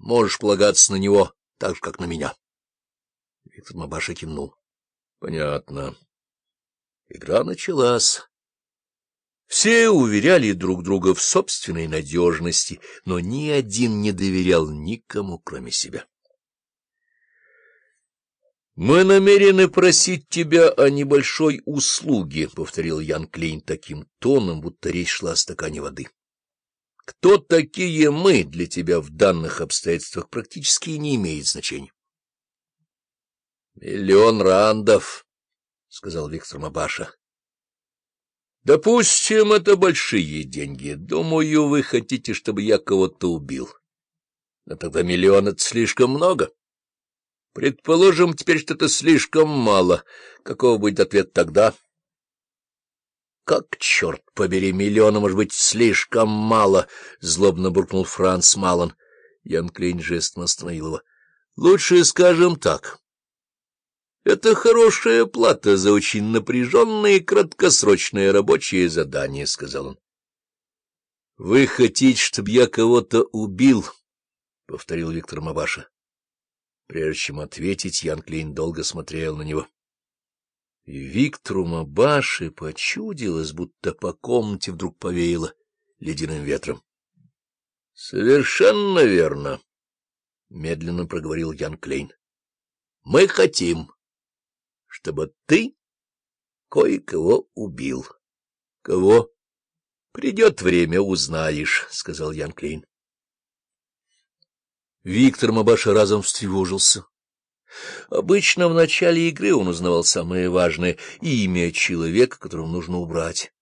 Можешь полагаться на него так же, как на меня. Виктор Мабаша кивнул. — Понятно. Игра началась. Все уверяли друг друга в собственной надежности, но ни один не доверял никому, кроме себя. «Мы намерены просить тебя о небольшой услуге», — повторил Ян Клейн таким тоном, будто речь шла о стакане воды. «Кто такие мы для тебя в данных обстоятельствах практически не имеет значения». «Миллион рандов», — сказал Виктор Мабаша. Допустим, это большие деньги. Думаю, вы хотите, чтобы я кого-то убил. Но тогда миллион — это слишком много. Предположим теперь, что это слишком мало. Каков будет ответ тогда? Как, черт побери, миллиона, может быть, слишком мало? Злобно буркнул Франц Малон. Ян Клейн жестом остановил его. Лучше скажем так. Это хорошая плата за очень напряженное и краткосрочное рабочее задание, — сказал он. — Вы хотите, чтобы я кого-то убил? — повторил Виктор Мабаша. Прежде чем ответить, Ян Клейн долго смотрел на него. И Виктору Мабаше почудилось, будто по комнате вдруг повеяло ледяным ветром. — Совершенно верно, — медленно проговорил Ян Клейн. — Мы хотим чтобы ты кое-кого убил. — Кого? — Придет время, узнаешь, — сказал Ян Клейн. Виктор Мабаша разом встревожился. Обычно в начале игры он узнавал самое важное — имя человека, которого нужно убрать.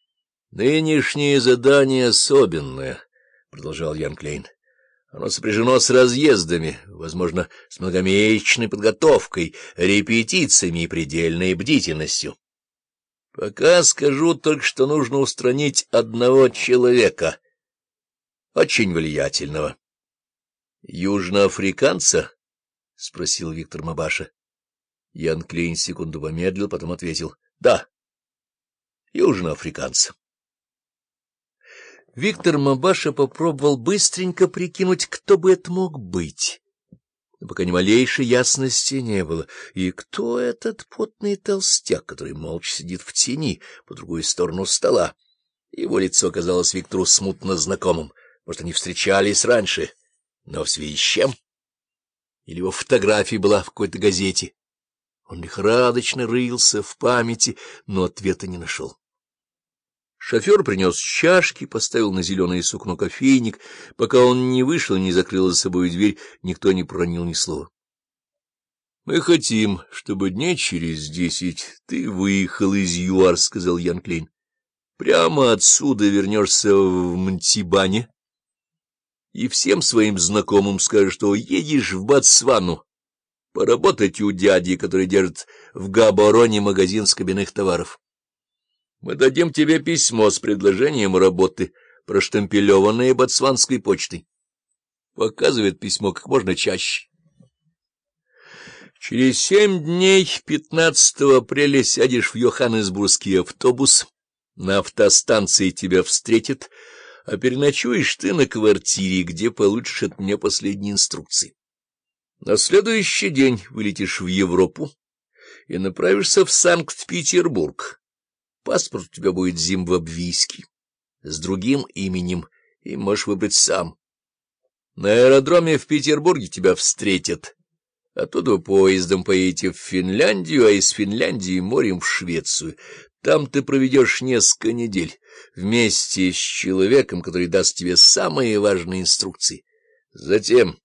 — Нынешнее задание особенное, — продолжал Ян Клейн. Оно сопряжено с разъездами, возможно, с многомесячной подготовкой, репетициями и предельной бдительностью. Пока скажу только, что нужно устранить одного человека, очень влиятельного. — Южноафриканца? — спросил Виктор Мабаша. Ян Клейн секунду помедлил, потом ответил. — Да, южноафриканца. Виктор Мабаша попробовал быстренько прикинуть, кто бы это мог быть. Но пока ни малейшей ясности не было. И кто этот потный толстяк, который молча сидит в тени по другую сторону стола? Его лицо казалось Виктору смутно знакомым. Может, они встречались раньше, но в связи с чем? Или его фотография была в какой-то газете? Он лихорадочно рылся в памяти, но ответа не нашел. Шофер принес чашки, поставил на зеленое сукно кофейник. Пока он не вышел и не закрыл за собой дверь, никто не проронил ни слова. — Мы хотим, чтобы дней через десять ты выехал из ЮАР, — сказал Ян Клейн. — Прямо отсюда вернешься в Мантибане и всем своим знакомым скажешь, что едешь в Ботсвану поработать у дяди, который держит в Габороне магазин с кабинных товаров. Мы дадим тебе письмо с предложением работы, проштампелеванное ботсванской почтой. Показывает письмо как можно чаще. Через семь дней, 15 апреля, сядешь в Йоханнесбургский автобус, на автостанции тебя встретят, а переночуешь ты на квартире, где получишь от меня последние инструкции. На следующий день вылетишь в Европу и направишься в Санкт-Петербург Паспорт у тебя будет зимбабвийский, с другим именем, и можешь выбрать сам. На аэродроме в Петербурге тебя встретят. Оттуда поездом поедете в Финляндию, а из Финляндии морем в Швецию. Там ты проведешь несколько недель вместе с человеком, который даст тебе самые важные инструкции. Затем